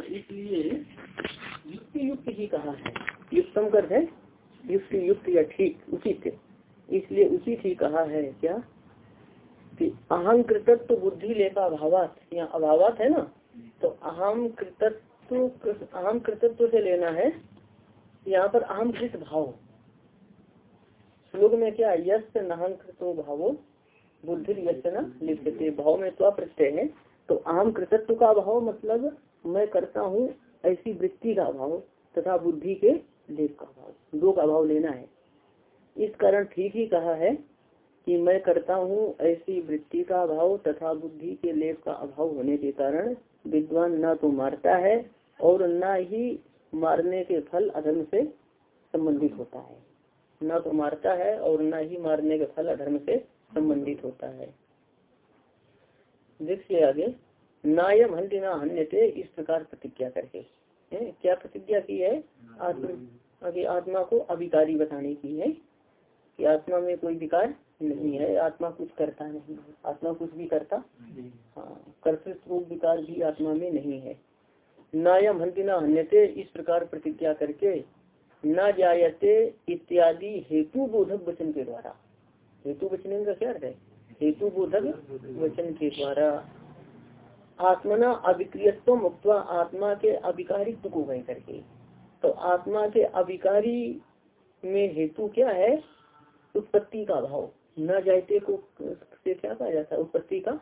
इसलिए युक्ति युक्त ही कहा है। युक्तम कर है, युक्ति युक्त या ठीक, उचित। इसलिए उचित ही कहा है क्या? कि अहम कृतत्व बुद्धि लेखा अभावात यहाँ अभावात है ना? तो अहम कृतत्व अहम कृतत्व से लेना है, यहाँ पर अहम कृत भाव। श्लोक में क्या? यश नहन कृतो भावो बुद्धि यश न लिखते भाव में तो प्रत्यय है। तो अहम कृतत्व का अभाव मतलब मैं करता हूँ ऐसी वृत्ति का अभाव तथा बुद्धि के लेप का अभाव। दो का अभाव लेना है। इस कारण ठीक ही कहा है कि मैं करता हूँ ऐसी वृत्ति का अभाव तथा बुद्धि के लेप का अभाव होने के कारण विद्वान न तो मारता है और न ही मारने के फल अधर्म से संबंधित होता है। न तो मारता है और न ही मारने के फल अधर्म से संबंधित होता है। देखिए आगे। नायम हंडिना हन्यते इस प्रकार प्रतिज्ञा करके। है? क्या प्रतिज्ञा की है? आत्मा आगे आत्मा को अभिकारी बताने की है कि आत्मा में कोई विकार नहीं है आत्मा कुछ करता नहीं है। आत्मा कुछ भी करता? हाँ कर्तृत्व विकार भी आत्मा में नहीं है। नायम हंतिना हन्यते इस प्रकार प्रतिज्ञा करके न जायते इत्यादि हेतु बोधक वचन के द्वारा। हेतु वचन का क्या है? हेतु बोधक वचन के द्वारा। आत्मना अभिक्रियत्व मुक्त आत्मा के अभिकारित्व को वह करके। तो आत्मा के अभिकारी में हेतु क्या है? उत्पत्ति का भाव। न जायते को से क्या कहा जाता है? उत्पत्ति का?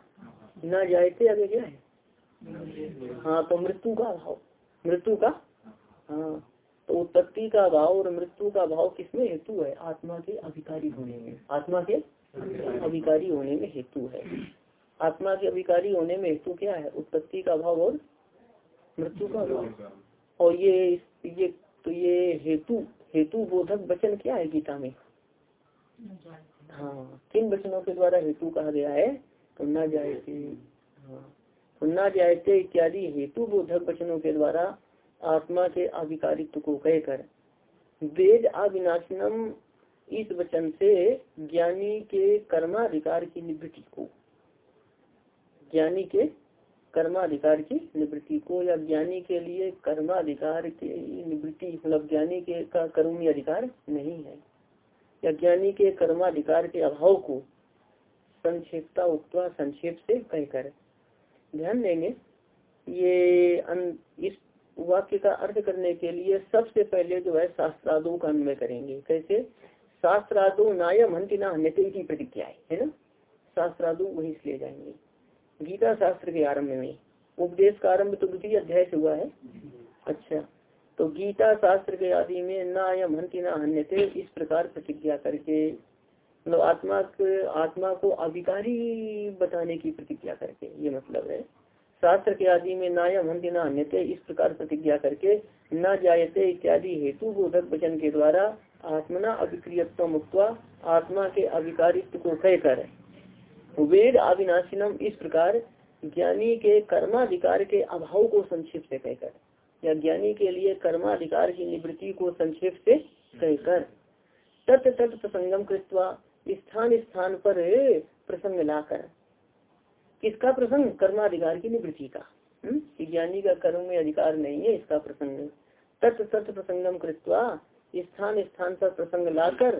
न जायते अगर क्या है? हाँ तो मृत्यु का भाव। मृत्यु का? हाँ तो उत्पत्ति का भाव और मृत्यु का भाव किसमें हेतु है? आत्मा के अभिकारी होने में। आत्मा के अभिकारी होने में हेतु है। आत्मा के अभिकारी होने में हेतु क्या है? उत्पत्ति का भाव और मृत्यु का भाव और ये ये तो ये हेतु हेतु बोधक वचन क्या है गीता में? हाँ किन वचनों के द्वारा हेतु कहा गया है। तो न जाए हाँ। तो न जायते इत्यादि हेतु बोधक वचनों के द्वारा आत्मा के अभिकारित्व को कहकर वेद अविनाशनम इस वचन से ज्ञानी के कर्माधिकार की निवृत्ति को ज्ञानी के कर्माधिकार की निवृत्ति को या ज्ञानी के लिए कर्माधिकार की निवृत्ति मतलब ज्ञानी के का कर्मी अधिकार नहीं है। या ज्ञानी के कर्माधिकार के अभाव को संक्षेपता उक्ता संक्षेप से कहकर ध्यान देंगे। ये अन, इस वाक्य का अर्थ करने के लिए सबसे पहले जो है शास्त्रादों का अन्वय करेंगे। कैसे? शास्त्रादो नायम हंति ना हन्यते की प्रतिज्ञा है ना? शास्त्रादो वही ले जाएँगे। गीता शास्त्र के आरंभ में उपदेश का आरंभ तो द्वितीय अध्याय से हुआ है। अच्छा तो गीता शास्त्र के आदि में न नायम हंति ना हन्यते, इस प्रकार प्रतिज्ञा करके मतलब आत्मा आत्मा को अभिकारी बताने की प्रतिज्ञा करके, ये मतलब है। शास्त्र के आदि में नायम हंति ना हन्यते, इस प्रकार प्रतिज्ञा करके, न जायते इत्यादि हेतु बोधक वचन के द्वारा आत्मना अभिक्रियत्व मुक्त आत्मा के अभिकारित्व को कहकर वेद अविनाशिनम इस प्रकार ज्ञानी के कर्माधिकार के अभाव को संक्षेप से कहकर, या ज्ञानी के लिए कर्माधिकार की निवृत्ति को संक्षेप से कहकर, तत् तत् प्रसंगम कृत्वा स्थान स्थान पर प्रसंग लाकर। किसका प्रसंग? कर्माधिकार की निवृत्ति का ज्ञानी का कर्म में अधिकार नहीं है, इसका प्रसंग। तत् तत् प्रसंगम कृत्वा स्थान स्थान पर प्रसंग लाकर,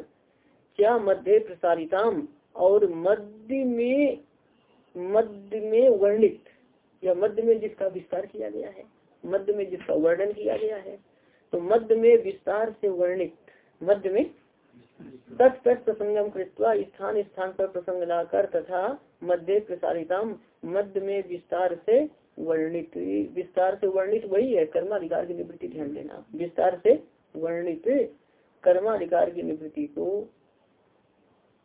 क्या मध्य प्रसारिताम? और मध्य में मध्य में वर्णित, या मध्य में जिसका विस्तार किया गया है, मध्य में जिसका वर्णन किया गया है तो मध्य में विस्तार से वर्णित, मध्य में तत् प्रसंगम कृत्वा स्थान स्थान पर प्रसंग लाकर तथा मध्य प्रसारिताम, मध्य में विस्तार से वर्णित, विस्तार से वर्णित वही है, कर्माधिकार की निवृत्ति ध्यान देना। विस्तार से वर्णित, कर्माधिकार की निवृत्ति को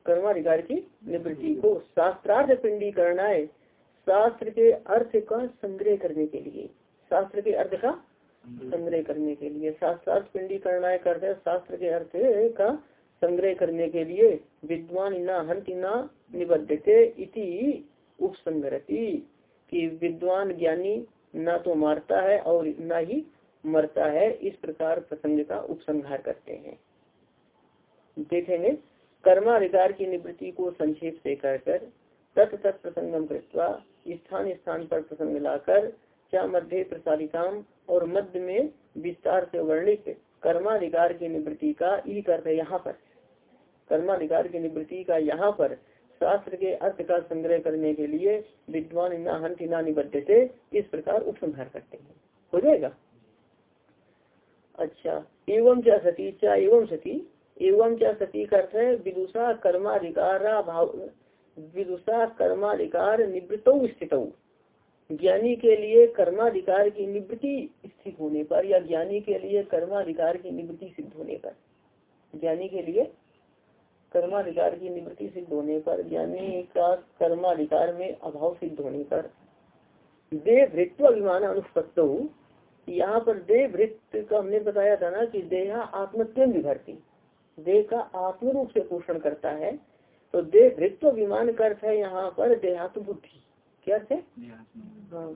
कर्माधिकार की निवृत्ति को शास्त्रार्थ पिंडी करना है शास्त्र के अर्थ का संग्रह करने के लिए। शास्त्र के अर्थ का संग्रह करने के लिए। शास्त्रार्थ पिंडी करना करते शास्त्र के अर्थ का संग्रह करने के लिए। विद्वान न हंत न निबद्धते इति उपसंगरती कि विद्वान ज्ञानी न तो मारता है और न ही मरता है। इस प्रकार प्रसंग का उपसंहार करते हैं। देखेंगे कर्माधिकार की निवृत्ति को संक्षेप से कहकर तत् तत् प्रसंगम कृत्वा स्थान स्थान पर प्रसंग लाकर क्या मध्य प्रसारिताम और मध्य में विस्तार से वर्णित कर्माधिकार की निवृत्ति का ई करते यहाँ पर। कर्माधिकार की निवृत्ति का यहाँ पर शास्त्र के अर्थ का संग्रह करने के लिए विद्वान न हंत न निबद्ध से इस प्रकार उपसंहार करते हैं। हो जाएगा? अच्छा एवं क्या सती क्या एवं सती। एवं क्या सती का अर्थ है, विदुषा कर्माधिकार भाव, विदुषा कर्माधिकार निवृत स्थित। ज्ञानी के लिए कर्माधिकार की निवृत्ति स्थित होने पर, या ज्ञानी के लिए कर्माधिकार की निवृत्ति सिद्ध होने पर, ज्ञानी के लिए कर्माधिकार की निवृत्ति सिद्ध होने पर, ज्ञानी का कर्माधिकार में अभाव सिद्ध होने पर। देह भृत्व अभिमान अनुपत्त। यहाँ पर भृत्व का हमने बताया था ना कि देहा आत्मत्यम विभरती देह का आत्म रूप से पोषण करता है तो देह भृत्व विमान का अर्थ है यहाँ पर देहात्म बुद्धि। क्या थे हाँ?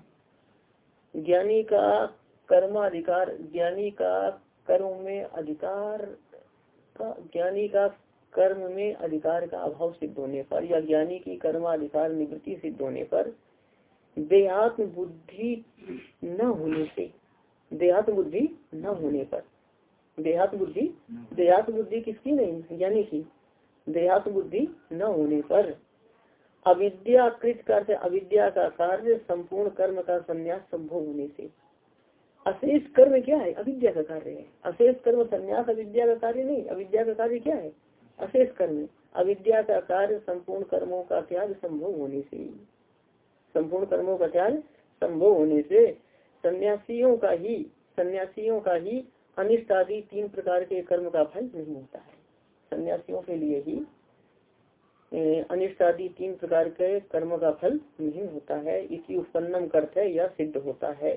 ज्ञानी का कर्माधिकार, ज्ञानी का कर्म में अधिकार का, ज्ञानी का कर्म में अधिकार का अभाव सिद्ध होने पर या ज्ञानी की कर्माधिकार निवृत्ति सिद्ध होने पर देहात्म बुद्धि न होने से, देहात्म बुद्धि न होने पर। देहात्म बुद्धि देहात्म बुद्धि किसकी नहीं, यानी की देहात्म बुद्धि न होने पर। अविद्याकृत कर अविद्या का कार्य संपूर्ण कर्म का संन्यास संभव होने से। अशेष कर्म क्या है? अविद्या का कार्य है। अशेष कर्म संन्यास, अविद्या का कार्य नहीं, अविद्या का कार्य क्या है? अशेष कर्म अविद्या का कार्य संपूर्ण कर्मों का त्याग संभव होने से। संपूर्ण कर्मों का त्याग संभव होने से। सन्यासियों का ही, सन्यासियों का ही अनिष्ट आदि तीन प्रकार के कर्म का फल नहीं होता है। सन्यासियों के लिए ही अनिष्ट आदि तीन प्रकार के कर्म का फल नहीं होता है। इसी उत्पन्नम करते या सिद्ध होता है।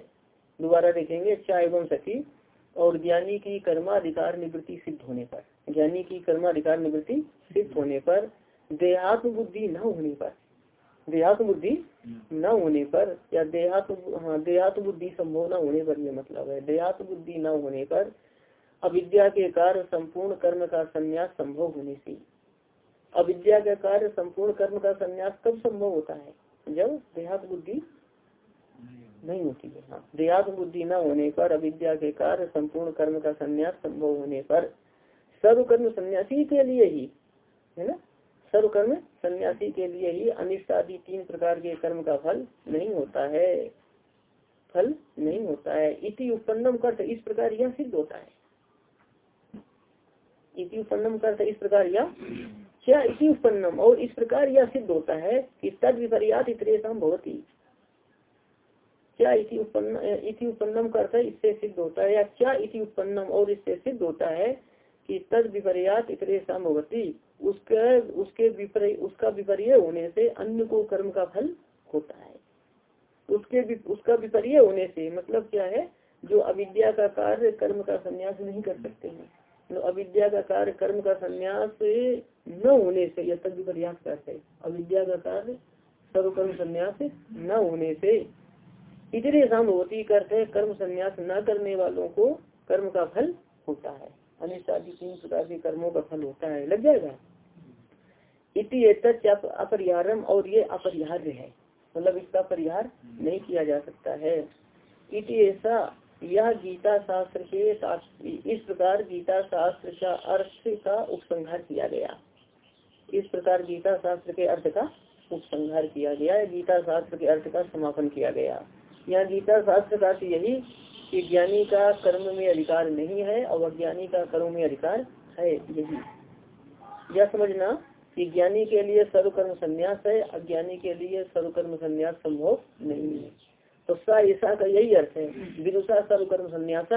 दोबारा देखेंगे चाहे एवं सती और ज्ञानी की कर्माधिकार निवृत्ति सिद्ध होने पर। ज्ञानी की कर्माधिकार निवृत्ति सिद्ध होने पर, देहात्म बुद्धि न होने पर। देहात्म बुद्धि न होने पर या देहात्म हाँ देहात्म बुद्धि संभव न होने पर यह मतलब है। देहात्म बुद्धि न होने पर अविद्या के कार्य संपूर्ण कर्म का संन्यास संभव होने से। अविद्या का कार्य संपूर्ण कर्म का संन्यास कब संभव होता है? जब देहात बुद्धि नहीं होती है। हाँ देहात बुद्धि न होने पर अविद्या के कार्य संपूर्ण कर्म का संन्यास संभव होने पर सर्वकर्म सन्यासी के लिए ही है ना? सर्वकर्म सन्यासी के लिए ही अनिष्ट आदि तीन प्रकार के कर्म का फल नहीं होता है। फल नहीं होता है। इति उत्पन्नम कर इस प्रकार यह सिद्ध होता है। इति उत्पन्नम कर इस प्रकार यह क्या इसी उत्पन्नम? और इस प्रकार यह सिद्ध होता है कि तद विपर्यात इतरेशम भवती। क्या इति उत्पन्न इति उत्पन्नम करता इससे सिद्ध होता है या क्या इति उत्पन्नम? और इससे सिद्ध होता है कि तद विपर्यात इतरेशम भवती। उसके उसके विपर्य उसका विपर्य होने से अन्य को कर्म का फल होता है। उसके उसका विपर्य होने से मतलब क्या है? जो अविद्या का कार्य कर्म का संन्यास नहीं कर सकते हैं। तो अविद्या का कार्य कर्म का संन्यास न होने से, यह तक प्रयास करते अविद्या का कार्य सर्वकर्म संन्यास न होने से। इतने सामवती करते कर्म संन्यास न करने वालों को कर्म का फल होता है। अनिष्टादि तीन प्रकार के कर्मों का फल होता है। लग जाएगा? इति अपरिहारम और ये अपरिहार्य है। मतलब इसका परिहार नहीं किया जा सकता है। इति ऐसा यह गीता शास्त्र के इस प्रकार गीता शास्त्र का अर्थ का उपसंहार किया गया। इस प्रकार गीता शास्त्र के अर्थ का उपसंहार किया गया गीता शास्त्र के अर्थ का समापन किया गया। यहाँ गीता शास्त्र का अर्थ यही कि ज्ञानी का कर्म में अधिकार नहीं है और अज्ञानी का कर्म में अधिकार है यही। यह समझना कि ज्ञानी के लिए सर्वकर्म संन्यास है, अज्ञानी के लिए सर्वकर्म संन्यास संभव नहीं है। तो स ऐसा का यही अर्थ है, विदुषा सर्वकर्म संन्यास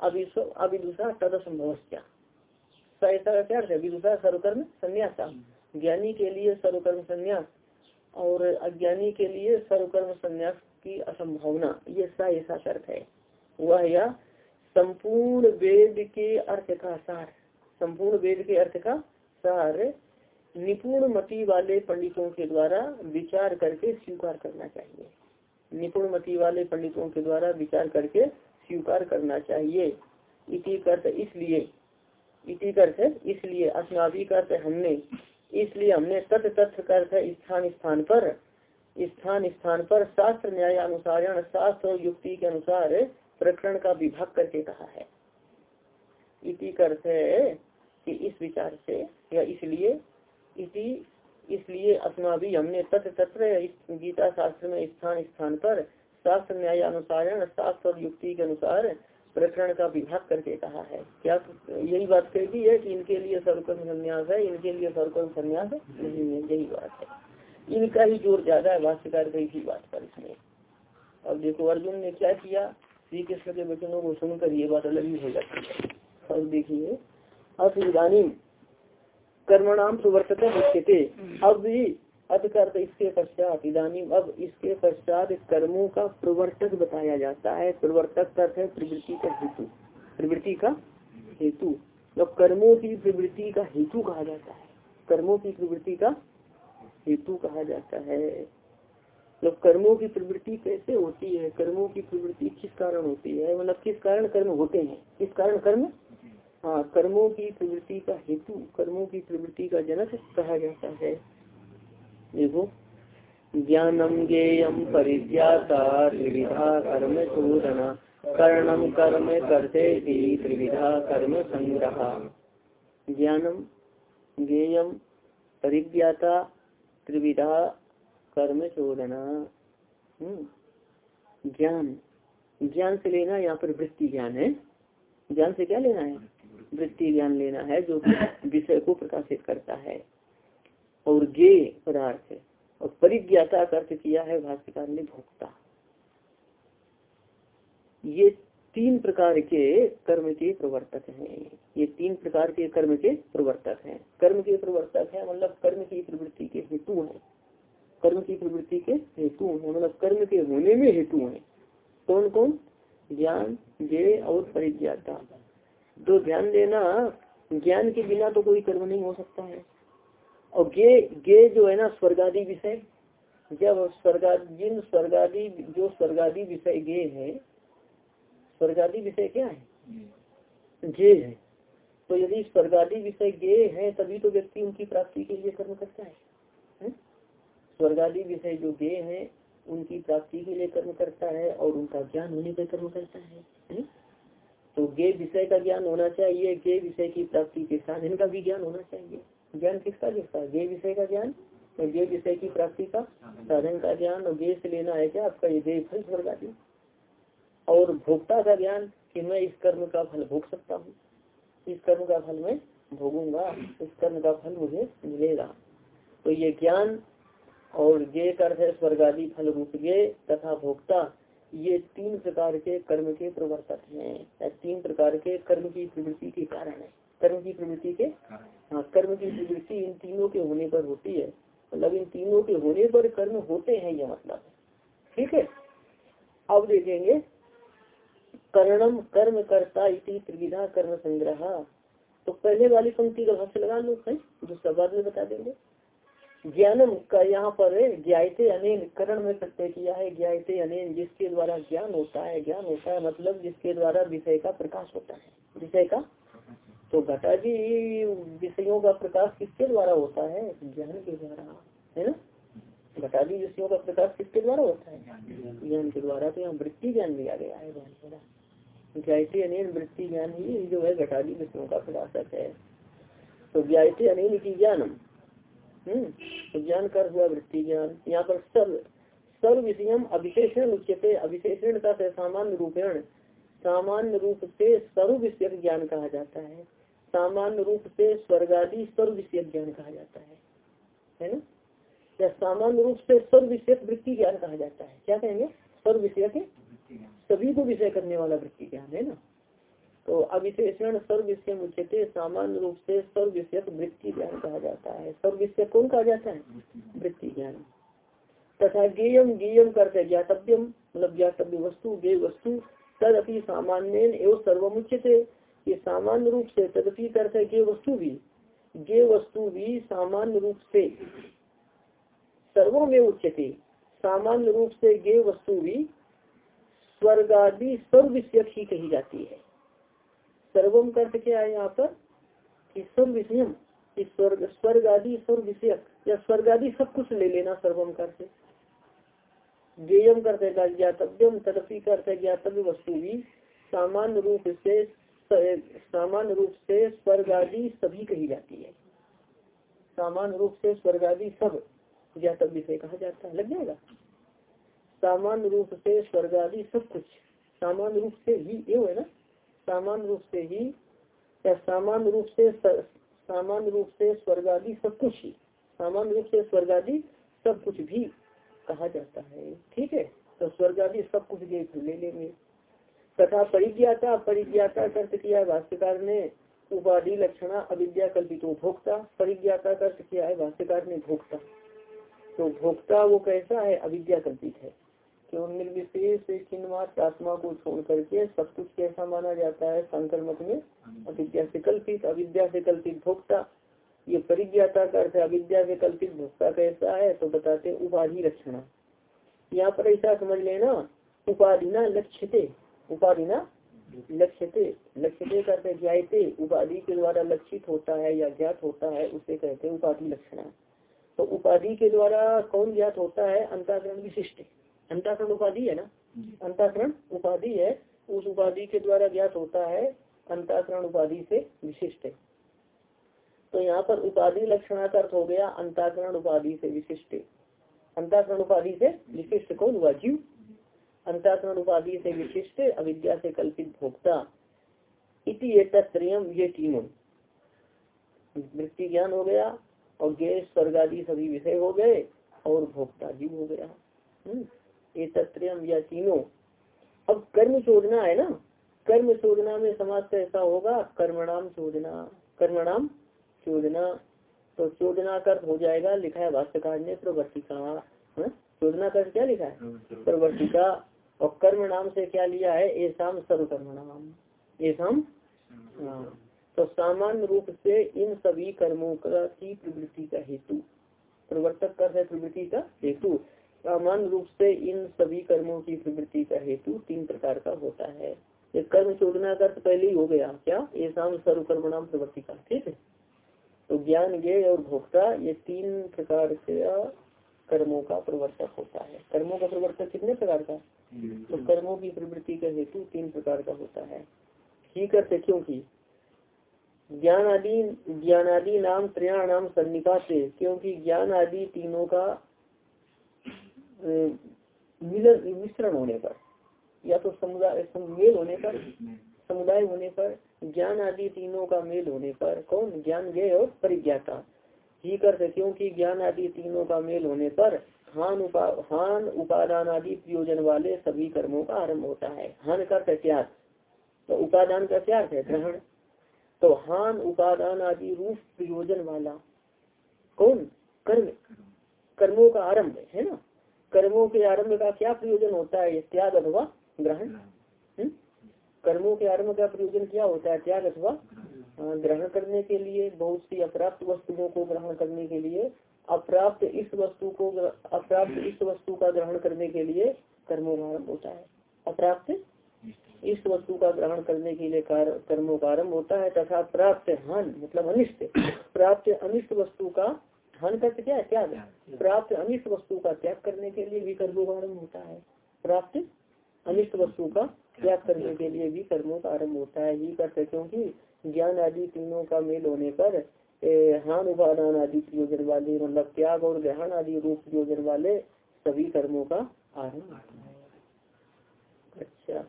अविदुषा तद संभव क्या ऐसा का क्या अर्थ है? विदुषा सर्वकर्म संन्यास। ज्ञानी के लिए सर्वकर्म संन्यास और अज्ञानी के लिए सर्वकर्म संन्यास की असंभावना, ये सा ऐसा अर्थ है। वह या संपूर्ण वेद के अर्थ का सार, संपूर्ण वेद के अर्थ का सार निपुण मति वाले पंडितों के द्वारा विचार करके स्वीकार करना चाहिए। निपुण मति वाले पंडितों के द्वारा विचार करके स्वीकार करना चाहिए। इति करते इसलिए, इति करते इसलिए अस्नावी करते हमने, इसलिए हमने तथ तथ्य करते स्थान स्थान पर, स्थान स्थान पर शास्त्र न्याय अनुसार शास्त्र और युक्ति के अनुसार प्रकरण का विभाग करके कहा है। इति अर्थ है कि इस विचार से या इसलिए इति इसलिए अपना भी हमने तत्र तत्र गीता शास्त्र में स्थान स्थान पर शास्त्र न्याय अनुसार शास्त्र और युक्ति के अनुसार प्रकरण का विभाग करके कहा है। क्या यही बात कह है कि इनके लिए सर्वकर्म संन्यास है, इनके लिए सर्वकर्म संन्यास नहीं है यही बात है। इनका ही ज़ोर ज़्यादा है, भाष्यकार का इसी बात पर इसमें अब देखो, अर्जुन ने क्या किया? श्री कृष्ण के वचनों को सुनकर ये बात अलग ही हो जाती है। और देखिए अब इधानी कर्मणाम सुवर्तक अब भी अर्थ इसके पश्चात इधानी अब इसके पश्चात कर्मों का प्रवर्तक बताया जाता है। प्रवर्तक अर्थ है प्रवृत्ति का हेतु। प्रवृत्ति का हेतु। तो कर्मों की प्रवृत्ति का हेतु कहा जाता है कर्मों की प्रवृत्ति का हेतु कहा जाता है। मतलब कर्मों की प्रवृत्ति कैसे होती है कर्मों की प्रवृत्ति किस कारण होती है मतलब किस कारण कर्म होते हैं? किस कारण कर्म? हाँ कर्मों की प्रवृत्ति का हेतु, कर्मों की प्रवृत्ति का जनक कहा जाता है। देखो, ज्ञानम ज्ञेयम परिज्ञाता त्रिविधा कर्म चोदना कर्णम कर्म करते त्रिविधा कर्म संग्रह। ज्ञानम ज्ञेयम परिज्ञाता त्रिविधा कर्म चोदना। हम्म। ज्ञान। ज्ञान से लेना यहाँ पर वृत्ति ज्ञान है। ज्ञान से क्या लेना है? वृत्ति ज्ञान लेना है जो विषय को प्रकाशित करता है। और गे पदार्थ और परिज्ञाता का अर्थ किया है भाष्यकार ने भोक्ता। ये तीन प्रकार के कर्म के प्रवर्तक हैं। ये तीन प्रकार के कर्म के प्रवर्तक हैं। कर्म के प्रवर्तक है मतलब कर्म की प्रवृत्ति के हेतु हैं। कर्म की प्रवृत्ति के हेतु हैं मतलब कर्म के होने में हेतु हैं। कौन कौन ज्ञान जे और परिज्ञाता। तो ध्यान देना ज्ञान के बिना तो कोई कर्म नहीं हो सकता है। और गे गे जो है ना स्वर्गादि विषय जब स्वर्गा जिन स्वर्गादि जो स्वर्गादि विषय गे है स्वर्गादि विषय क्या है? गे है। तो यदि स्वर्गादि विषय गे है तभी तो व्यक्ति उनकी प्राप्ति के लिए कर्म करता है। स्वर्गादि विषय जो गे है उनकी प्राप्ति के लिए कर्म करता है और उनका ज्ञान होने पर कर्म करता है। तो गे विषय का ज्ञान होना चाहिए गे विषय की प्राप्ति के साधन का भी ज्ञान होना चाहिए। ज्ञान किसका किसका गे विषय का ज्ञान और गे विषय की प्राप्ति का साधन का ज्ञान। और गे से लेना है क्या? आपका ये फल स्वर्ग आदि और भोक्ता का ज्ञान कि मैं इस कर्म का फल भोग सकता हूँ? इस कर्म का फल मैं भोगूँगा। इस कर्म का फल मुझे मिलेगा। तो ये ज्ञान और गे कर है स्वर्गादि फल रूप गे तथा भोक्ता। ये तीन प्रकार के कर्म के प्रवर्तक हैं। तीन प्रकार के कर्म की प्रवृत्ति के कारण है। कर्म की प्रवृत्ति के हाँ। कर्म की प्रवृत्ति इन तीनों के होने पर होती है। मतलब इन तीनों के होने पर कर्म होते हैं ये मतलब। ठीक है? अब देखेंगे। कर्णम कर्म करता इसी त्रिविधा कर्म संग्रह। तो पहले वाली पंक्ति का भाष्य लगा लो जो सब बाद में बता देंगे। ज्ञानम का यहाँ पर ज्ञाते अनेन, करण में प्रत्यय किया है ज्ञाते अनेन, जिसके द्वारा ज्ञान होता है, ज्ञान होता है मतलब जिसके द्वारा विषय का प्रकाश होता है। विषय का? तो घटा जी विषयों का प्रकाश किसके द्वारा होता है? ज्ञान के द्वारा, है ना? घटादी विषयों का प्रकाश किसके द्वारा होता है? ज्ञान के द्वारा। तो यहाँ वृत्ति ज्ञान दिया गया है ज्ञाते अनिल वृत्ति ज्ञान ही जो है घटादी विषयों का प्रकाशक है। तो ज्ञाते अनिल की ज्ञानम। हम्म तो ज्ञान कर हुआ वृत्ति ज्ञान। यहाँ पर सर्व सर्व विषयम अविशेषण उच्चते अविशेषण का सामान्य रूपेण, सामान्य रूप से सर्व विषय ज्ञान कहा जाता है। सामान्य रूप से स्वर्गादि सर्व विषय ज्ञान कहा जाता है। है ना? या सामान्य रूप से सर्व विषय वृत्ति ज्ञान कहा जाता है। क्या कहेंगे? सर्व विषय सभी को विषय करने वाला वृत्ति ज्ञान, है ना? तो अविशेषण सर्व विषय उच्चते सामान्य रूप से सर्व विषय वृत्ति ज्ञान कहा जाता है। सर्व विषय कौन कहा जाता है? वृत्ति ज्ञान। तथा गेयम गेयम करते ज्ञातव्यम मतलब ज्ञातव्य वस्तु गे वस्तु, तदपि सामान्य एवं सर्वमुचित ये सामान्य रूप से तदपि करते गे वस्तु भी। गे वस्तु भी सामान्य रूप से सर्वो में उच्चते सामान्य रूप से गे वस्तु भी स्वर्ग आदि विषय ही कही जाती है। सर्वम कर्थ क्या है यहाँ पर? सर्व विषयम। स्वर्ग स्वर्ग आदि सर्व विषय या स्वर्ग आदि सब कुछ ले लेना सर्वम कर ज्ञेयम करते ज्ञातव्यम तदपि करते ज्ञातव्य वस्तु भी सामान्य रूप से, सामान्य रूप से स्वर्ग आदि सभी कही जाती है। सामान्य रूप से स्वर्ग आदि सब ज्ञातव्य से कहा जाता है। लग जाएगा? सामान्य रूप से स्वर्ग आदि सब कुछ, सामान्य रूप से ही, ये है ना? सामान्य रूप से ही, या सामान्य रूप से सामान्य रूप से स्वर्ग आदि सब कुछ ही, सामान्य रूप से स्वर्ग आदि सब कुछ भी कहा जाता है। ठीक है? तो स्वर्ग आदि सब कुछ ले लेंगे। तथा परिज्ञाता परिज्ञाता अर्थ किया भाष्यकार ने उपाधि लक्षणा अविद्या कल्पितो भोक्ता, परिज्ञाता अर्थ किया है भाष्यकार ने भोक्ता। तो भोक्ता वो कैसा है? अविद्या कल्पित है। क्यों निर्विशेष चिन्हमात्र आत्मा को छोड़ करके सब कुछ कैसा माना जाता है? शंकर मत में अविद्या से कल्पित, अविद्या से कल्पित भोक्ता। ये परिज्ञाता का अर्थ अविद्या से कल्पित भोक्ता कैसा है? तो बताते उपाधि लक्षण। यहाँ पर ऐसा समझ लेना, उपाधि ना लक्ष्यते, उपाधि ना लक्ष्यते लक्ष्यते करते ज्ञाते उपाधि के द्वारा लक्षित होता है या ज्ञात होता है, उसे कहते हैं उपाधि लक्षण। तो उपाधि के द्वारा कौन ज्ञात होता है? अंताकरण विशिष्ट। अंताकरण उपाधि है ना? अंताकरण उपाधि है। उस उपाधि के द्वारा ज्ञात होता है, अंताकरण उपाधि से विशिष्ट तो यहाँ पर उपाधि लक्षणार्थ अर्थ हो गया, अंताकरण उपाधि से विशिष्ट अंताकरण उपाधि से विशिष्ट कौन हुआ? जीव। अंताकरण उपाधि से विशिष्ट अविद्या से कल्पित भोक्ता। इति ये तीनों वृत्ति ज्ञान हो गया और गैस स्वर्ग आदि सभी विषय हो गए और भोक्ता जीव हो गया। हम्म। ये तीनों। अब कर्म शोधना है ना? कर्म शोधना में समाज से ऐसा होगा, कर्मणाम चोदना कर्मणाम शोधना। तो चोदना कर हो जाएगा, लिखा है भाष्यकार ने प्रवर्तिका? चोदना कर क्या लिखा है? प्रवर्तिका। और कर्म नाम से क्या लिया है? ऐसा सर्वकर्म नाम ऐसा हाँ। तो सामान्य रूप से इन सभी कर्मों का की प्रवृत्ति का हेतु। प्रवर्तक कर है प्रवृत्ति का हेतु। सामान्य रूप से इन सभी कर्मों की प्रवृत्ति का हेतु तीन प्रकार का होता है। ये कर्म चोदना का तो पहले ही हो गया क्या? ये शाम सर्वकर्म नाम प्रवृत्ति का ठीक है? तो ज्ञान ज्ञ और भोक्ता ये तीन प्रकार से कर्मों का प्रवर्तक होता है। कर्मों का प्रवर्तक कितने प्रकार का? तो कर्मों की प्रवृत्ति का हेतु तीन प्रकार का होता है। है क्योंकि ज्ञान आदि ज्ञान आदि नाम त्रयाणाम सन्निका से क्योंकि ज्ञान आदि तीनों का मिश्रण होने पर, या तो समुदाय मेल होने पर, समुदाय होने पर, ज्ञान आदि तीनों का मेल होने पर, कौन? ज्ञान ज्ञ और परिज्ञाता। ही करते क्योंकि ज्ञान आदि तीनों का मेल होने पर हान उपा, हान उपादान आदि प्रयोजन वाले सभी कर्मों का आरंभ होता है। हान का त्याग तो उपादान का त्याग है? ग्रहण। तो हान उपादान आदि रूप प्रयोजन वाला कौन? कर्म। कर्मों का आरंभ है ना? कर्मों के आरंभ का क्या प्रयोजन होता है? त्याग अथवा ग्रहण। हम्म? कर्मों के आरंभ का प्रयोजन क्या होता है? त्याग अथवा ग्रहण करने के लिए, बहुत सी अप्राप्त वस्तुओं को ग्रहण करने के लिए, अप्राप्त इस वस्तु को अप्राप्त इस वस्तु का ग्रहण करने के लिए कर्मों का आरंभ होता है। अप्राप्त इस वस्तु का ग्रहण करने के लिए कर्मों का आरंभ होता है तथा प्राप्त हन मतलब अनिष्ट, प्राप्त अनिष्ट वस्तु का हन करते क्या है? त्याग। प्राप्त अनिष्ट वस्तु का त्याग करने के लिए भी कर्मों का आरंभ होता है। प्राप्त अनिष्ट वस्तु का त्याग करने के लिए भी कर्मों का आरंभ होता है। ही करते क्योंकि ज्ञान आदि तीनों का मेल होने पर हान उपादान आदि प्रयोजन वाले मतलब त्याग और ग्रहण आदि रूप प्रयोजन वाले सभी कर्मों का आरंभ अच्छा।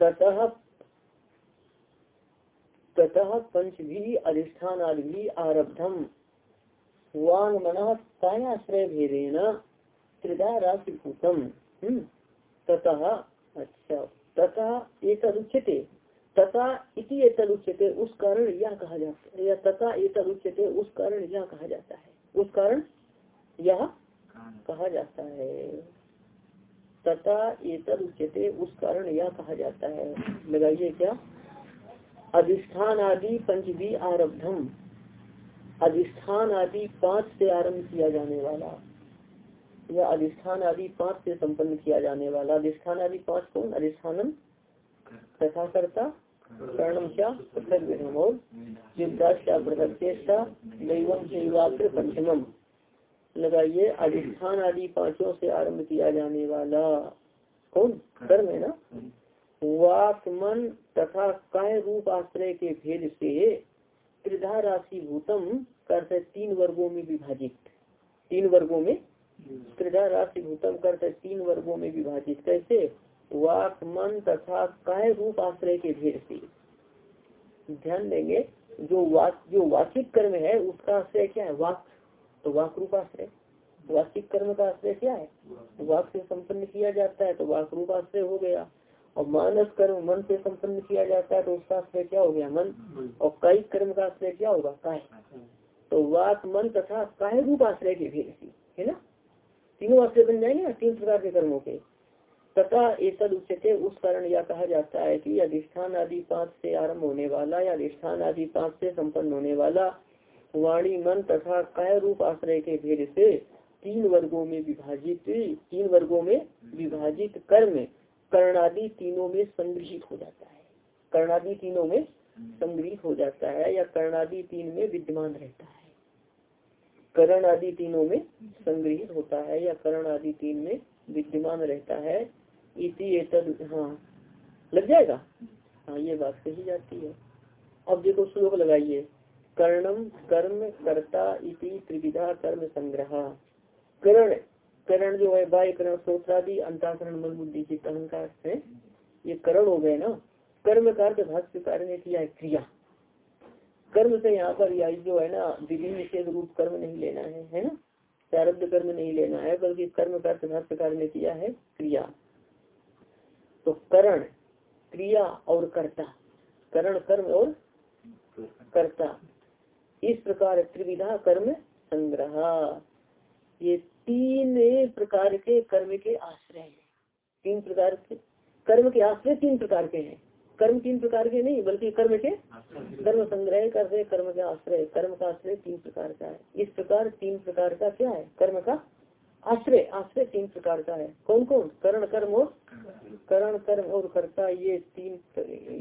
ततः ततः पंच भी अधिष्ठान आदि आरब्धम। वांग मन कायाश्रय भेदेन त्रिधा राशिभूतम हम्म। ततः अच्छा। ततः एक उच्यते तथा इति उच्यते उस कारण यह कहा जाता या तथा एक उच्यते उस कारण यह कहा जाता है। उस कारण यह कहा जाता है। तथा एक उच्यते उस कारण यह कहा जाता है। लगाइए क्या? अधिष्ठान आदि पंचवी आरब्धम। अधिष्ठान आदि पाँच से आरंभ किया जाने वाला। या अधिष्ठान आदि पाँच से संपन्न किया जाने वाला। अधिष्ठान आदि पाँच कौन? अधिष्ठानम तथा करता कर्णम क्या? पृथक और पृथक दैवम लगाइए, अधिष्ठान आदि पाँचों से आरंभ किया जाने वाला। कौन? कर्म है ना? वाक मन तथा काय रूप आश्रय के भेद से त्रिधा राशि भूतम करते तीन वर्गों में विभाजित। तीन वर्गों में? त्रिधा राशि भूतम करते तीन वर्गों में विभाजित कैसे? वाक मन तथा काय रूप आश्रय के भेद से। ध्यान देंगे जो वाक जो वाचिक कर्म है उसका आश्रय क्या है? वाक। तो वाक रूप आश्रय। वाचिक कर्म का आश्रय क्या है? वाक से संपन्न किया जाता है तो वाक रूप आश्रय हो गया। और मानस कर्म मन से संपन्न किया जाता है तो उसका आश्रय क्या हो गया? मन। और कई कर्म का आश्रय क्या होगा? काय। तो वाक मन तथा काय रूप आश्रय के भेद है ना? तीनों आश्रय बन जाएँगे ना तीन प्रकार के कर्मों के। तथा एक उच्चते उस कारण यह कहा जाता है कि अधिष्ठान आदि पाँच से आरंभ होने वाला या अधिष्ठान आदि पाँच से संपन्न होने वाला वाणी मन तथा काय रूप आश्रय के भेद से तीन वर्गों में विभाजित तीन वर्गों में विभाजित कर्म कर्णादि तीनों में संग्रहित हो जाता है। कर्णादि तीनों में संग्रहित हो जाता है या कर्णादि तीन में विद्यमान रहता है। करण आदि तीनों में संग्रहित होता है या करण आदि तीन में विद्यमान रहता है। इसी हाँ लग जाएगा? हाँ ये बात कही जाती है। अब देखो, श्लोक लगाइए। कर्णम कर्म कर्ता इति त्रिविधा कर्म संग्रह। करण करण जो है बाय करण श्रोत्रादि अंताकरण मन बुद्धि की अहंकार है ये करण हो गए ना। कर्म कार्य भाष्य कार्य ने किया है क्रिया। कर्म से यहाँ पर या जो है ना, विधि निषेध रूप कर्म नहीं लेना है है ना? प्रारब्ध कर्म नहीं लेना है, बल्कि कर्म कार्य भाष्य कार्य ने किया है क्रिया। तो करण, क्रिया और कर्ता। करण कर्म और कर्ता। इस प्रकार त्रिविधा कर्म संग्रह। ये तीन प्रकार के कर्म के आश्रय हैं। तीन प्रकार के कर्म के आश्रय तीन प्रकार के हैं। कर्म तीन प्रकार के नहीं, बल्कि कर्म के कर्म संग्रह कर कर्म का आश्रय। कर्म का आश्रय तीन प्रकार का है। इस प्रकार तीन प्रकार का क्या है? कर्म का आश्रय। आश्रय तीन प्रकार का है। कौन कौन करण, कर्म और करण, कर्म और कर्ता, ये तीन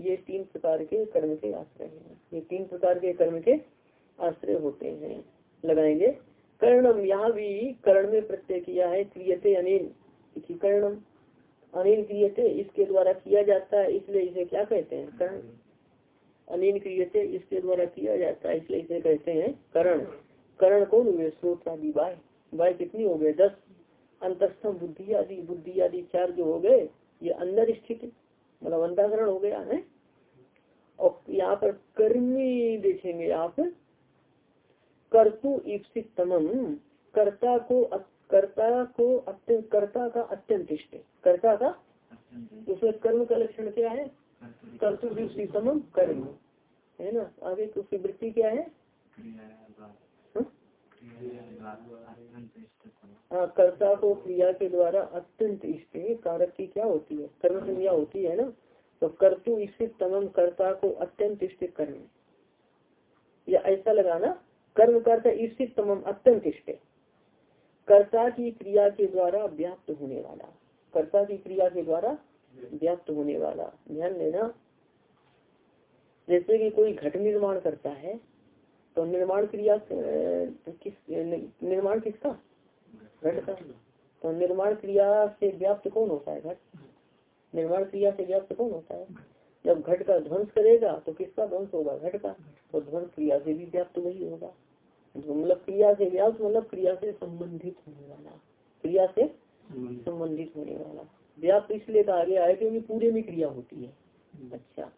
ये तीन प्रकार के कर्म के आश्रय हैं। ये तीन प्रकार के कर्म के आश्रय होते हैं। लगाएँगे। कर्णम यहाँ भी कर्ण में प्रत्यय किया है, क्रियते अनिल कर्णम अनिल क्रियते, इसके द्वारा किया जाता है, इसलिए इसे क्या कहते हैं? कर्ण। अनिल क्रियते, इसके द्वारा किया जाता है, इसलिए इसे कहते हैं करण। करण कौन हुए? स्रोत आदि बाय बाय कितनी हो गए? दस। अंतस्थम बुद्धि आदि। बुद्धि आदि चार जो हो गए, ये अंदर स्थित मतलब अंताकरण हो गया, है? और यहाँ पर कर्मी देखेंगे आप। कर्तु ईप्सित तमम कर्ता को कर्ता को अत्यंत कर्ता का अत्यंत इष्ट कर्ता का? उसमें कर्म का लक्षण क्या है? कर्तु तमम कर्म। है ना? आगे उसकी वृत्ति क्या है? हाँ? हाँ कर्ता को क्रिया के द्वारा अत्यंत इष्ट कारक की क्या होती है? कर्म क्रिया होती है ना? तो कर्तु ईप्सित तमम कर्ता को अत्यंत इष्ट कर्म या ऐसा लगाना कर्म करता ईर्षित तमम अत्यंत इष्ट कर्ता की क्रिया के द्वारा व्याप्त होने वाला। कर्ता की क्रिया के द्वारा व्याप्त होने वाला। ध्यान देना, जैसे कि कोई घट निर्माण करता है तो निर्माण क्रिया किस, निर्माण किसका? घट का। तो निर्माण क्रिया से व्याप्त कौन होता है घट? निर्माण क्रिया से व्याप्त कौन होता है? जब घट का ध्वंस करेगा तो किसका ध्वंस होगा? घट का। तो ध्वंस क्रिया से भी व्याप्त वही होगा। मतलब क्रिया से व्याप्त मतलब क्रिया से संबंधित होने वाला। क्रिया से संबंधित होने वाला। व्याप्त इसलिए कहा गया है क्योंकि पूरे में क्रिया होती है। अच्छा।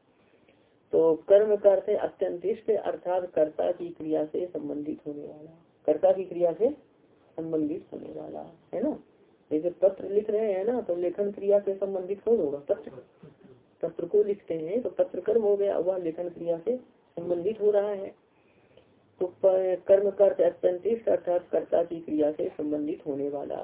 तो कर्म करते अत्यंत अर्थात कर्ता की क्रिया से संबंधित होने वाला। कर्ता की क्रिया से संबंधित होने वाला है ना? जैसे पत्र लिख रहे हैं ना तो लेखन क्रिया से संबंधित कौन होगा? पत्र। पत्र को लिखते हैं तो पत्र कर्म हो गया वह लेखन क्रिया से संबंधित हो रहा है। तो कर्म कर्त अत्यंत अर्थात कर्ता की क्रिया से संबंधित होने वाला।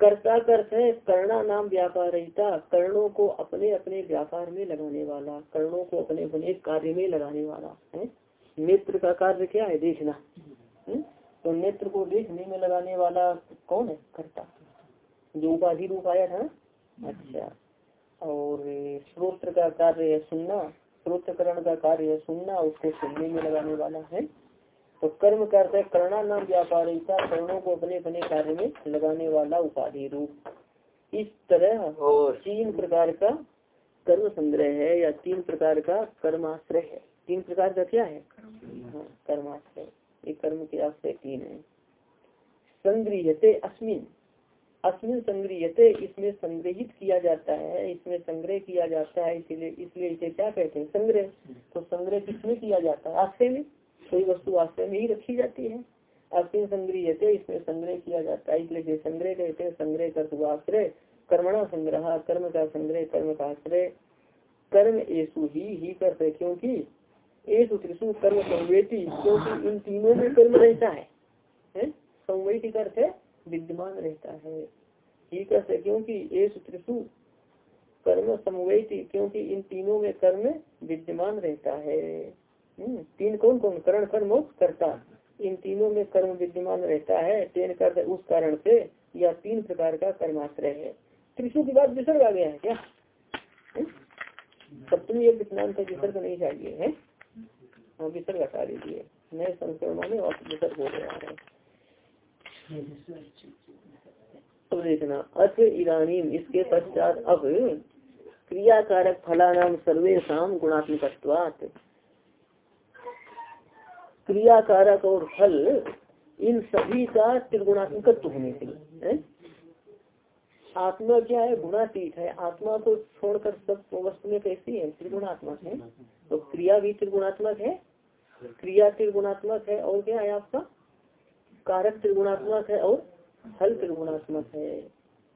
कर्ता कर्त है कर्णा नाम व्यापार रहता कर्णों को अपने अपने व्यापार में लगाने वाला कर्णों को अपने अपने कार्य में लगाने वाला है? नेत्र का कार्य क्या है? देखना। है? तो नेत्र को देखने में लगाने वाला कौन है? कर्ता। जो उपाधि रूप आया था अच्छा। और श्रोत्र का कार्य है सुनना। श्रोत्रकरण का कार्य है सुनना उसको सुनने में लगाने वाला है। तो कर्म करते करना नाम व्यापार कर्णों को अपने अपने कार्य में लगाने वाला उपाधि रूप। इस तरह तीन प्रकार का कर्म संग्रह है या तीन प्रकार का कर्माश्रय है। तीन प्रकार का क्या है? हाँ कर्माश्रय। ये कर्म के आश्रय तीन है। संग्रहते अस्मिन। अस्मिन संग्रहते इसमें संग्रहित किया जाता है, इसमें संग्रह किया जाता है, इसलिए इसलिए इसे क्या कहते हैं? संग्रह। तो संग्रह किसमें किया जाता है? आश्रय में। कोई वस्तु आश्रय में ही रखी जाती है। अस्मिन संग्रहते इसमें संग्रह किया जाता है। इसलिए संग्रह कहते हैं। संग्रह कर आश्रय कर्मणा संग्रह, कर्म का संग्रह, कर्म का आश्रय। कर्म ऐसु ही ही करते क्योंकि एसु त्रिशु कर्म संवेदी, क्योंकि इन तीनों में कर्म रहता है? संवेदी करते विद्यमान रहता है। ही करते क्योंकि एसु त्रिशु कर्म समवेती क्योंकि इन तीनों में कर्म विद्यमान रहता है। हम्म, तीन कौन कौन? करण कर्म करता। इन तीनों में कर्म विद्यमान रहता है तेन कर उस कारण से या तीन प्रकार का कर्माश्रय है। त्रिशु की बात विसर्ग आ गया है क्या? सप्तमी एक से विसर्ग नहीं चाहिए है? हाँ विसर्ग हटा दीजिए। नए संस्करण में और विसर्ग हो गया है। अब देखना अथ इधानी इसके पश्चात अब क्रियाकारक फला नाम सर्वेशा गुणात्मक क्रियाकारक और फल, इन सभी का त्रिगुणात्मक होने से आत्मा क्या है? गुणातीत है। आत्मा को छोड़कर सब वस्तु में कैसी है? त्रिगुणात्मक है। तो क्रिया भी त्रिगुणात्मक है, क्रिया त्रिगुणात्मक है और क्या है आपका? कारक त्रिगुणात्मक है और फल त्रिगुणात्मक है।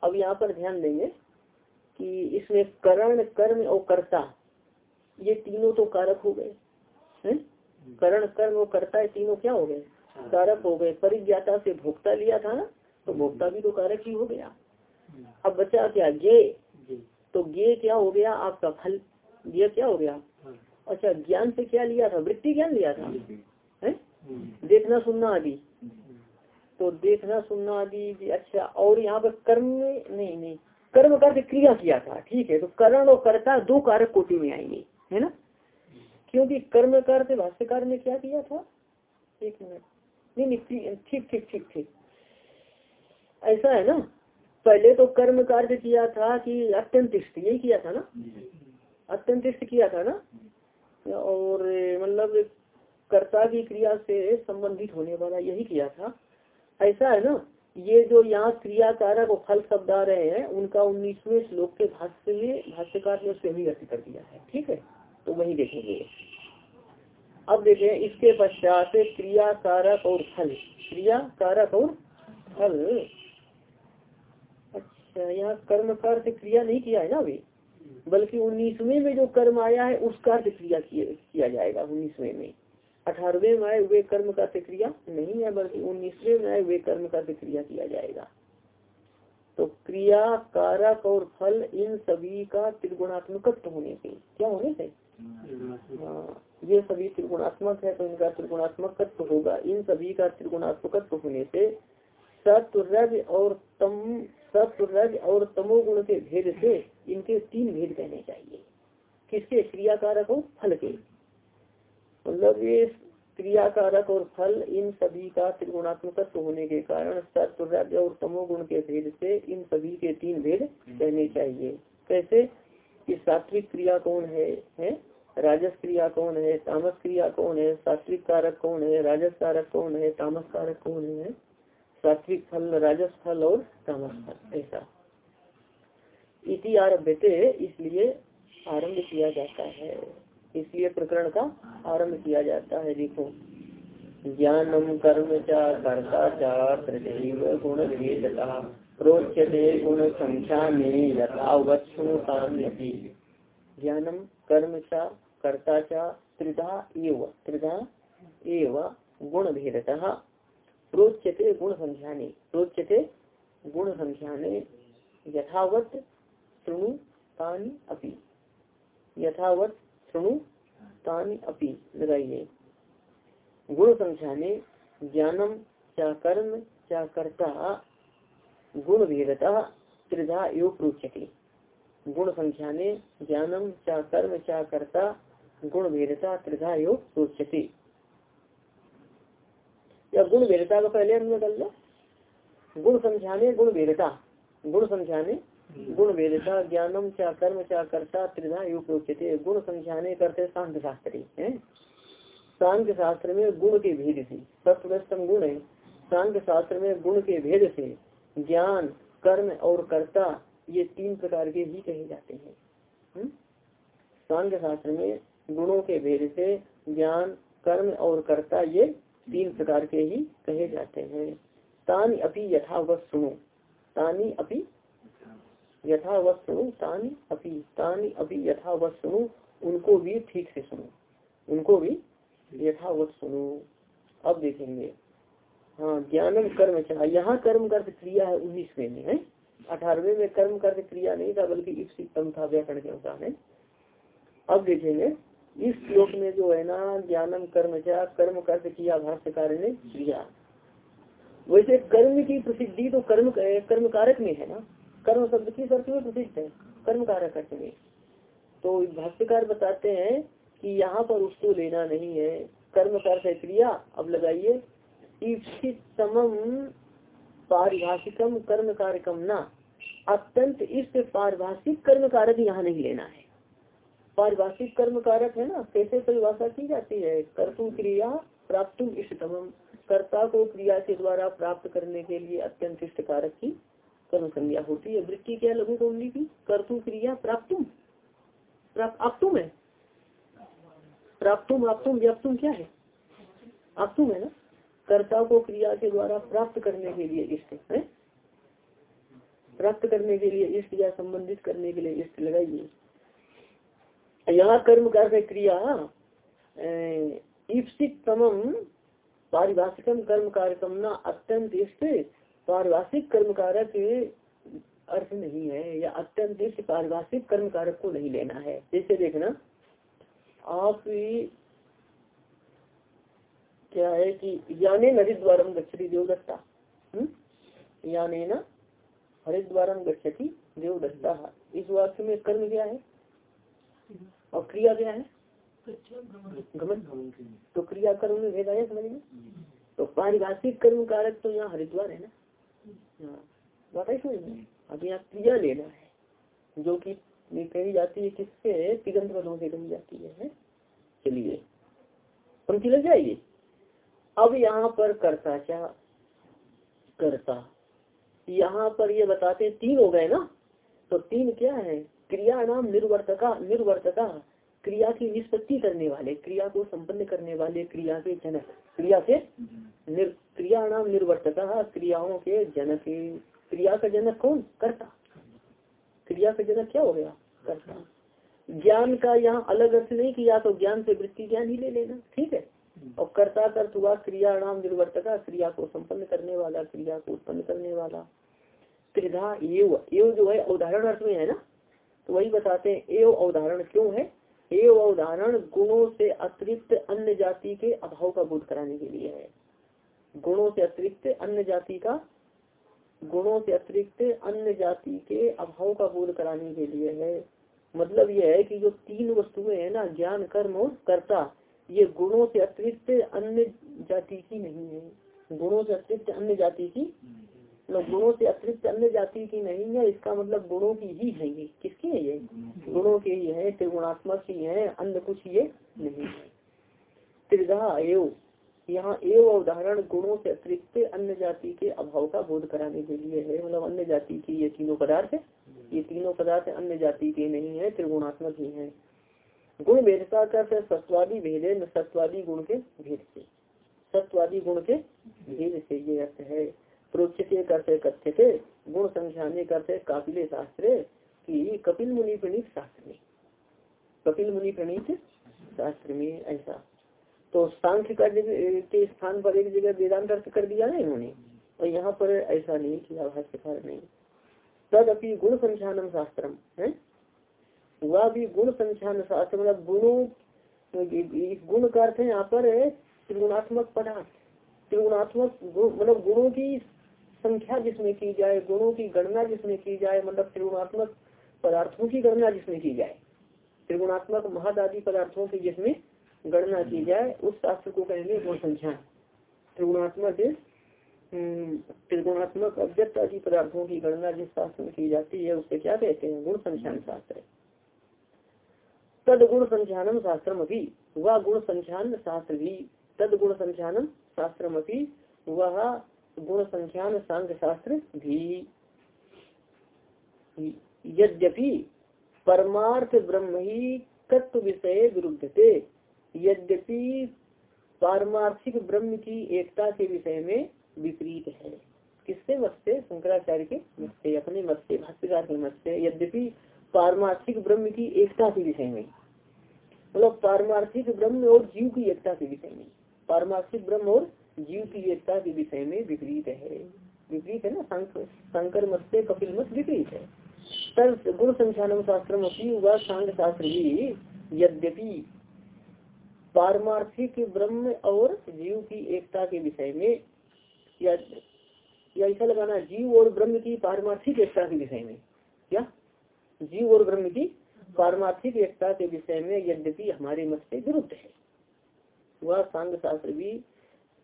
अब यहाँ पर ध्यान देंगे कि इसमें करण कर्म और कर्ता ये तीनों तो कारक हो गए करण कर्म और कर्ता ये तीनों क्या हो गए? कारक हो गए। परिज्ञाता से भोक्ता लिया था ना तो भोक्ता भी तो कारक ही हो गया। अब बचा क्या? गे तो गे क्या हो गया? आपका फल। ये क्या हो गया? अच्छा ज्ञान से क्या लिया था? वृत्ति ज्ञान लिया था? है? देखना सुनना आदि। तो देखना सुनना आदि अच्छा और यहाँ पर कर्म नहीं नहीं, कर्म कर क्रिया किया था, ठीक है तो करण और कर्ता दो कारक कोटि में आएँगे, है ना? क्योंकि कर्म करते भाष्यकार ने क्या किया था? एक मिनट। नहीं नहीं, ठीक ठीक ठीक ठीक ऐसा है ना? पहले तो कर्म कार्य किया था कि अत्यंत यही किया था ना? अत्यंत किया था ना? और मतलब कर्ता की क्रिया से संबंधित होने वाला यही किया था। ऐसा है ना, ये जो यहाँ क्रिया कारक और फल शब्द आ रहे हैं, उनका उन्नीसवें श्लोक के भाष्य में, भाष्यकार ने उससे भी व्यक्त कर दिया है, ठीक है? तो वही देखेंगे। अब देखें, इसके पश्चात क्रिया कारक और फल क्रिया कारक और फल। अच्छा यहाँ कर्म का क्रिया नहीं किया है ना अभी? बल्कि उन्नीसवे में जो कर्म आया है, उसका अर्थ क्रिया किया जाएगा उन्नीसवे में। अठारवे में आए हुए कर्म का प्रक्रिया नहीं है बल्कि उन्नीसवे में आए हुए कर्म का प्रक्रिया किया जाएगा। तो क्रिया कारक और फल इन सभी का त्रिगुणात्मक होने से क्या होने से? हाँ ये सभी त्रिगुणात्मक है तो इनका त्रिगुणात्मक होगा। इन सभी का त्रिगुणात्मक होने से सत्व और तम सत्व और तमोगुण के भेद से इनके तीन भेद कहने चाहिए। किसके? क्रिया कारक और फल के। मतलब ये क्रियाकारक और फल इन सभी का त्रिगुणात्मक होने के कारण सत्व और तमोगुण के भेद से इन सभी के तीन भेद कहने चाहिए। कैसे? कि सात्विक क्रिया कौन है, है? राजस क्रिया कौन है? तामस क्रिया कौन है? सात्विक कारक कौन है? राजस कारक कौन है? तामस कारक कौन है? सात्विक फल राजस फल और तामस फल ऐसा। इति आरभ्य इसलिए आरंभ किया जाता है। इसलिए प्रकरण का आरंभ किया जाता है, देखो। ज्ञानम कर्म चा गुण भेदता, प्रोच्यते गुण संख्या में ज्ञानम कर्म चा कर्ता चा त्रिधा एव त्रिधा एव गुण भेदतः, प्रोच्यते गुण संख्याने प्रोच्यते गुण संख्याने यथावत शृणु तानी अपि। यथावत शृणु तानी अपि लगाइए गुण संख्याने ज्ञानम क्या कर्म क्या कर्ता, गुण भेदता त्रिधा एवं प्रोच्यते। गुण संख्याने ज्ञानम क्या कर्म क्या कर्ता, गुण भेदता त्रिधा एवं प्रोच्यते। या गुण वेदता का पहले अन्य कर लो गुण समझाने, गुण वेदता गुण समझाने गुण वेदता, ज्ञानम चा, कर्म चा, कर्ता त्रिधा उपयोग्य गुण समझाने करते शांत शास्त्री है? शांत शास्त्र में गुण के भेद से सत्वस्तम गुण है। शांत शास्त्र में गुण के भेद से ज्ञान, कर्म और कर्ता, ये तीन प्रकार के ही कहे जाते हैं। सांख्य शास्त्र में गुणों के भेद से ज्ञान, कर्म और कर्ता, ये तीन प्रकार के ही कहे जाते हैं। तानी अपी यथावत सुनो। तानी अपी यथावत सुनो तानी अपी तानी अपी यथावत सुनो उनको भी ठीक से सुनो। उनको भी यथावत सुनो अब देखेंगे। हाँ ज्ञानम कर्म चाह यहाँ कर्म कर क्रिया है उन्नीसवे में है? अठारवे में कर्म कर क्रिया नहीं था, बल्कि इप्सितम था, व्याकरण के अनुसार, है? अब देखेंगे। इस श्लोक में जो है ना, ज्ञानम कर्म चाह कर्म कर किया भाष्यकार ने क्रिया। वैसे कर्म की प्रसिद्धि तो कर्म कर्म कारक में है ना? कर्म शब्द किस अर्थ में प्रसिद्ध है, कर्म कारक अर्थ में तो भाष्यकार बताते हैं कि यहाँ पर उसको लेना नहीं है। कर्म कर क्रिया, अब लगाइए। समम पारिभाषिकम कर्म कार्यक्रम न। अत्यंत इस पारिभाषिक कर्म कारक यहाँ नहीं लेना है। पारिभाषिक कर्म कारक है ना? कैसे परिभाषा की जाती है? कर्तु क्रिया, प्राप्त इष्टतम। कर्ता को क्रिया के द्वारा प्राप्त करने के लिए अत्यंत इष्ट कारक की कर्म संज्ञा होती है, वृत्ति क्या लघु कौमली की कर्तु क्रिया प्राप्त। प्राप्त है। प्राप्त आपतुम व्याप्तुम क्या है? आपतुम है ना? कर्ता को क्रिया के द्वारा प्राप्त करने के लिए इष्ट, है? प्राप्त करने के लिए इष्ट या संबंधित करने के लिए इष्ट लगाइए। यहाँ कर्म कर क्रिया ईप्सित तमम पारिभाषिकम कर्म कार्यक्रम न अत्यंत इष्ट। पारिभाषिक कर्म कारक अर्थ नहीं है या अत्यंत पारिभाषिक कर्म कारक को नहीं लेना है। जैसे देखना आप क्या है कि याने हरिद्वार गच्छति देवदत्ता। हम्म? याने न हरिद्वार गच्छति देवदत्ता। इस वाक्य में कर्म क्या है? और क्रिया क्या है? गमन। तो क्रिया कर्म में भेद आया समझ में? तो पारिभाषिक कर्म कारक तो यहाँ हरिद्वार है ना? हाँ, बात है क्रिया लेना है। जो कि कही जाती है किससे? तिगंत पदों से कही जाती है चलिए। पंक्ति लग जाएगी? अब यहाँ पर करता क्या? करता। यहाँ पर ये बताते तीन हो गए ना? तो तीन क्या है? क्रिया नाम निर्वर्तका निर्वर्तका। क्रिया की निष्पत्ति करने वाले क्रिया को संपन्न करने वाले क्रिया के जनक क्रिया के निर, क्रिया नाम निर्वर्तका क्रियाओं के जनक क्रिया का जनक कौन? करता। क्रिया का जनक क्या हो गया? करता। ज्ञान का यहाँ अलग अर्थ नहीं किया तो ज्ञान से वृत्ति ज्ञान ही ले लेना ठीक है? और कर्ता कर्त हुआ क्रिया नाम निर्वर्तका क्रिया को संपन्न करने वाला क्रिया को उत्पन्न करने वाला। त्रिधा एव एव जो है अवधारण अर्थ में है ना? तो वही बताते हैं एव अवधारण क्यों है? एव अवधारण गुणों से अतिरिक्त अन्य जाति के अभाव का बोध कराने के लिए है। गुणों से अतिरिक्त अन्य जाति का, गुणों से अतिरिक्त अन्य जाति के अभाव का बोध कराने के लिए है। मतलब यह है कि जो तीन वस्तुएँ है ना, ज्ञान, कर्म और कर्ता, ये गुणों से अतिरिक्त अन्य जाति की नहीं है। गुणों से अतिरिक्त अन्य जाति की मतलब गुणों से अतिरिक्त अन्य जाति की नहीं है, इसका मतलब गुणों की ही है ये। किसकी है ये? गुणों के ही है, त्रिगुणात्मक ही है, अन्य कुछ ये नहीं है। त्रिधा एव। यहाँ एव उदाहरण गुणों से अतिरिक्त अन्य जाति के अभाव का बोध कराने के लिए है। मतलब अन्य जाति की ये तीनों पदार्थ ये तीनों पदार्थ अन्य जाति के नहीं है, त्रिगुणात्मक ही है। गुण भेदता का सत्वादी भेदे न सत्वादी गुण के भेद से। सत्वादी गुण के भेद से ये अर्थ है। प्रोच्य करते कथ्य थे गुण समझाने करते कापिले शास्त्र, की कपिल मुनि प्रणीत शास्त्र। में कपिल मुनि प्रणीत शास्त्र में ऐसा। तो सांख्य का के स्थान पर एक जगह वेदांत अर्थ कर दिया है इन्होंने, और यहाँ पर ऐसा नहीं किया भाष्यकार नहीं। तदपि गुण संख्यानम शास्त्रम, है? वह भी गुण संख्यान शास्त्र मतलब गुणों गुण का अर्थ है यहाँ पर त्रिगुणात्मक पदार्थ। त्रिगुणात्मक मतलब गुणों की संख्या जिसमें की जाए गुणों की गणना जिसमें की जाए मतलब त्रिगुणात्मक पदार्थों की गणना जिसमें की जाए त्रिगुणात्मक महद आदि पदार्थों की जिसमें गणना की जाए उस शास्त्र को कहेंगे गुण संख्या। त्रिगुणात्मक हम्म, त्रिगुणात्मक अव्यक्त आदि पदार्थों की गणना जिस शास्त्र में की जाती है उसे क्या कहते हैं? गुण संख्यान शास्त्र तद गुण संख्यानम शास्त्रम अभी वह गुण संख्यान शास्त्र भी तद गुण संख्यानम शास्त्रम अभी वह गुण संख्यान सांख्य शास्त्र भी यद्यपि परमार्थ ब्रह्म ही तत्व विषय विरुद्ध थे, यद्यपि पारमार्थिक ब्रह्म की एकता के विषय में विपरीत है। किससे? मत से शंकराचार्य के मत से अपने मत से भाष्यकार के मत से यद्यपि पारमार्थिक ब्रह्म की एकता के विषय में। मतलब पारमार्थिक ब्रह्म और जीव की एकता के विषय में। पारमार्थिक ब्रह्म और जीव की एकता के विषय में विपरीत है। विपरीत है ना? शंकर मत से कपिल मत विपरीत है। गुण संख्यान शास्त्र शास्त्र भी यद्यपि पारमार्थिक ब्रह्म और जीव की एकता के विषय में या या ऐसा लगाना, जीव और ब्रह्म की पारमार्थिक एकता के विषय में। क्या? जीव और ब्रह्म की पारमार्थिक एकता के विषय में यद्यपि हमारे मत से विरुद्ध है। वह सांग शास्त्र भी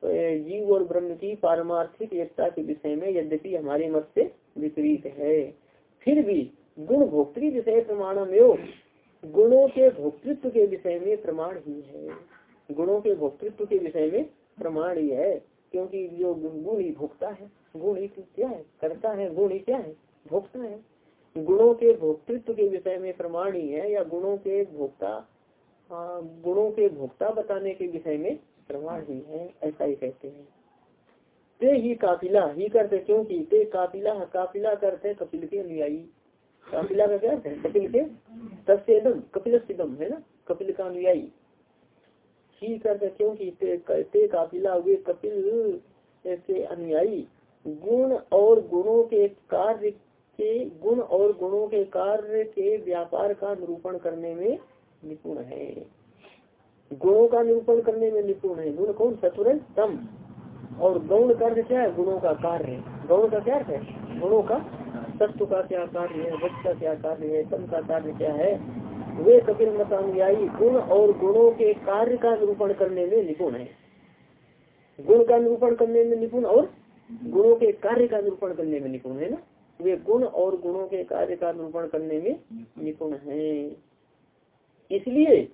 जीव और ब्रह्म की पारमार्थिक एकता के विषय में यद्यपि हमारे मत से विपरीत है, फिर भी गुण भोक्तृ विषय प्रमाण गुणों के भोक्तृत्व के विषय में प्रमाण ही है। गुणों के भोक्तृत्व के विषय में प्रमाण ही है, क्योंकि जो गुण ही भोक्ता है, गुण ही क्या है? करता है, गुण ही क्या है? भोक्ता है। गुणों के भोक्तृत्व के विषय में प्रमाण ही है या गुणों के भोक्ता गुणों के भोक्ता बताने के विषय में प्रमाण ही है ऐसा ही कहते हैं। ते ही कापिला ही करते क्योंकि ते कापिला कापिला करते कपिल के अनुयायी। कापिला का क्या है? कपिल के तस्दम कपिल सिदम है ना? कपिल का अनुयायी। ही करते क्योंकि ते, ते कापिला वे कपिल के अनुयायी। गुण और गुणों के कार्य के गुण और गुणों के कार्य के व्यापार का निरूपण करने में निपुण है। गुणों का निरूपण करने में निपुण है। गुण कौन सतुर तम। और गौण कार्य क्या है? गुणों का कार्य गौण का क्या है? गुणों का सत्व का क्या कार्य है? वक्त का क्या कार्य है? तम का कार्य क्या है? वे कपिल मतानुयायी गुण और गुणों के कार्य का निरूपण करने में निपुण है। गुण का निरूपण करने में निपुण और गुणों के कार्य का निरूपण करने में निपुण है ना? वे गुण और गुणों के कार्य का निरूपण करने में निपुण है। इसलिए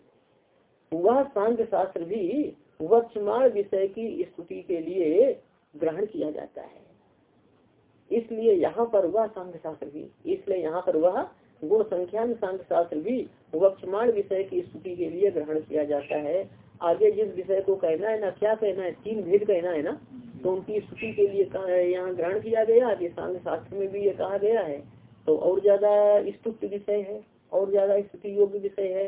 वह सांख्य शास्त्र भी वक्षमाण विषय की स्तुति के लिए ग्रहण किया जाता है। इसलिए यहाँ पर वह सांख्य शास्त्र भी, इसलिए यहाँ पर वह गुण संख्या सांख्य शास्त्र भी वक्षमाण विषय की स्तुति के लिए ग्रहण किया जाता है। आगे जिस विषय को कहना है ना, क्या कहना है, तीन भेद कहना है ना तो उनकी स्तुति के लिए यहाँ ग्रहण किया गया ये सांख्य शास्त्र में भी ये कहा गया है। तो और ज़्यादा स्तुत विषय है, और ज़्यादा स्तुति योग्य विषय है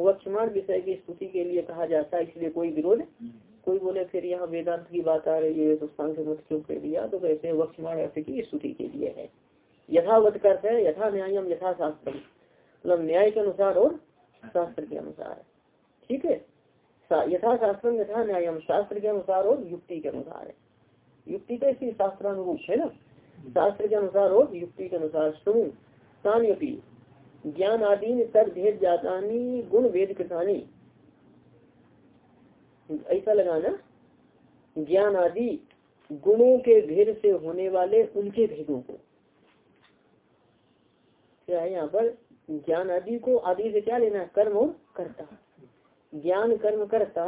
वक्षमाण विषय की स्तुति के लिए कहा जाता है इसलिए कोई विरोध कोई बोले फिर यहाँ वेदांत की बात आ रही है तो सांख्य मत क्यों कह दिया? तो कहते हैं वक्षमाण अर्थ की स्तुति के लिए है। यथावत करते है यथा न्यायम यथा शास्त्र मतलब न्याय के अनुसार और शास्त्र के अनुसार ठीक है? यथा शास्त्र यथा न्यायम। शास्त्र के अनुसार और युक्ति के अनुसार है। युक्ति कैसी शास्त्रानुरूप है ना? शास्त्र के अनुसार और युक्ति के अनुसार। सुन सान्यपी ज्ञान आदि तद भेद जाता गुण भेद कृतानी ऐसा लगाना ज्ञान आदि गुणों के भेद से होने वाले उनके भेदों को। क्या है यहाँ पर? ज्ञान आदि को आदि से क्या लेना कर्म और कर्ता। ज्ञान, कर्म, करता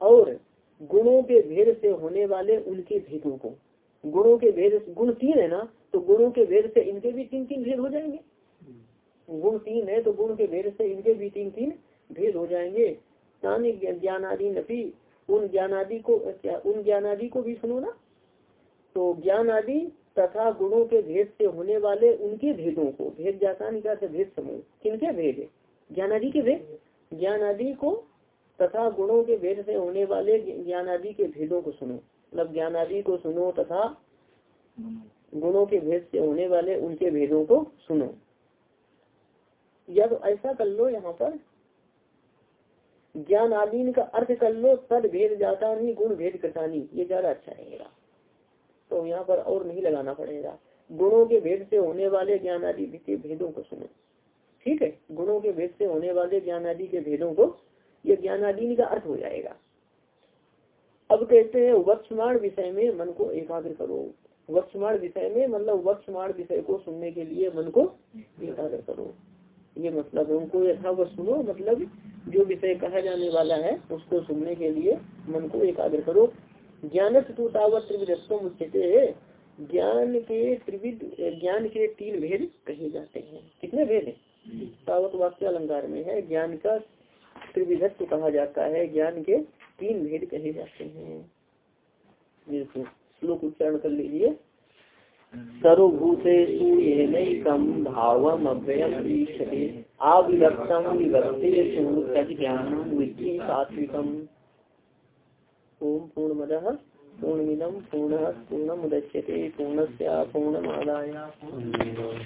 और गुणों के भेद से होने वाले उनके भेदों को। गुणों के भेद, गुण तीन है ना तो गुणों के भेद से इनके भी तीन तीन भेद हो जाएँगे। गुण तीन है तो गुण के भेद से इनके भी तीन तीन भेद हो जाएँगे। ज्ञान आदि नफी उन ज्ञान आदि को क्या उन ज्ञान आदि को भी सुनो ना। तो ज्ञान आदि तथा गुणों के भेद से होने वाले उनके भेदों को भेद जाता निका से भेद समूह किनके भेद ज्ञान आदि के भेद। ज्ञान आदि को तथा गुणों के भेद से होने वाले ज्ञान आदि के भेदों को सुनो। मतलब ज्ञान आदि को सुनो तथा गुणों के भेद से होने वाले उनके भेदों को सुनो। या तो ऐसा कर लो यहाँ पर। ज्ञान आदि का अर्थ कर लो तद भेद जाता नहीं, गुण भेद करता नहीं। ये ज़्यादा अच्छा रहेगा। तो यहाँ पर और नहीं लगाना पड़ेगा। गुणों के भेद से होने वाले ज्ञान आदि के भेदों को सुनो। ठीक है? गुणों के भेद से होने वाले ज्ञान आदि के भेदों को ये ज्ञान आदि का अर्थ हो जाएगा। अब कहते हैं वक्षमाण विषय में मन को एकाग्र करो। वक्षमाण विषय में मतलब वक्षमाण विषय को सुनने के लिए मन को एकाग्र करो। ये मतलब उनको यथावत सुनो मतलब जो विषय कहा जाने वाला है, उसको सुनने के लिए मन को एकाग्र करो। ज्ञान तो तावत त्रिविधत्व उच्चते ज्ञान के त्रिविध, ज्ञान के तीन भेद कहे जाते हैं। कितने भेद है? तावत वाक्य अलंकार में है, ज्ञान का त्रिविधत्व कहा जाता है, ज्ञान के तीन भेद कहे जाते हैं। श्लोक उच्चारण कर लीजिए। सर्वभूतेषु येनैकं भावम् अव्ययम् आविभक्तं विभक्तेषु तज्ज्ञानं सात्विकम्। ॐ पूर्णमदः, पूर्णमिदं, पूर्णः, पूर्णमुदच्यते, पूर्णस्य, पूर्णमादाय।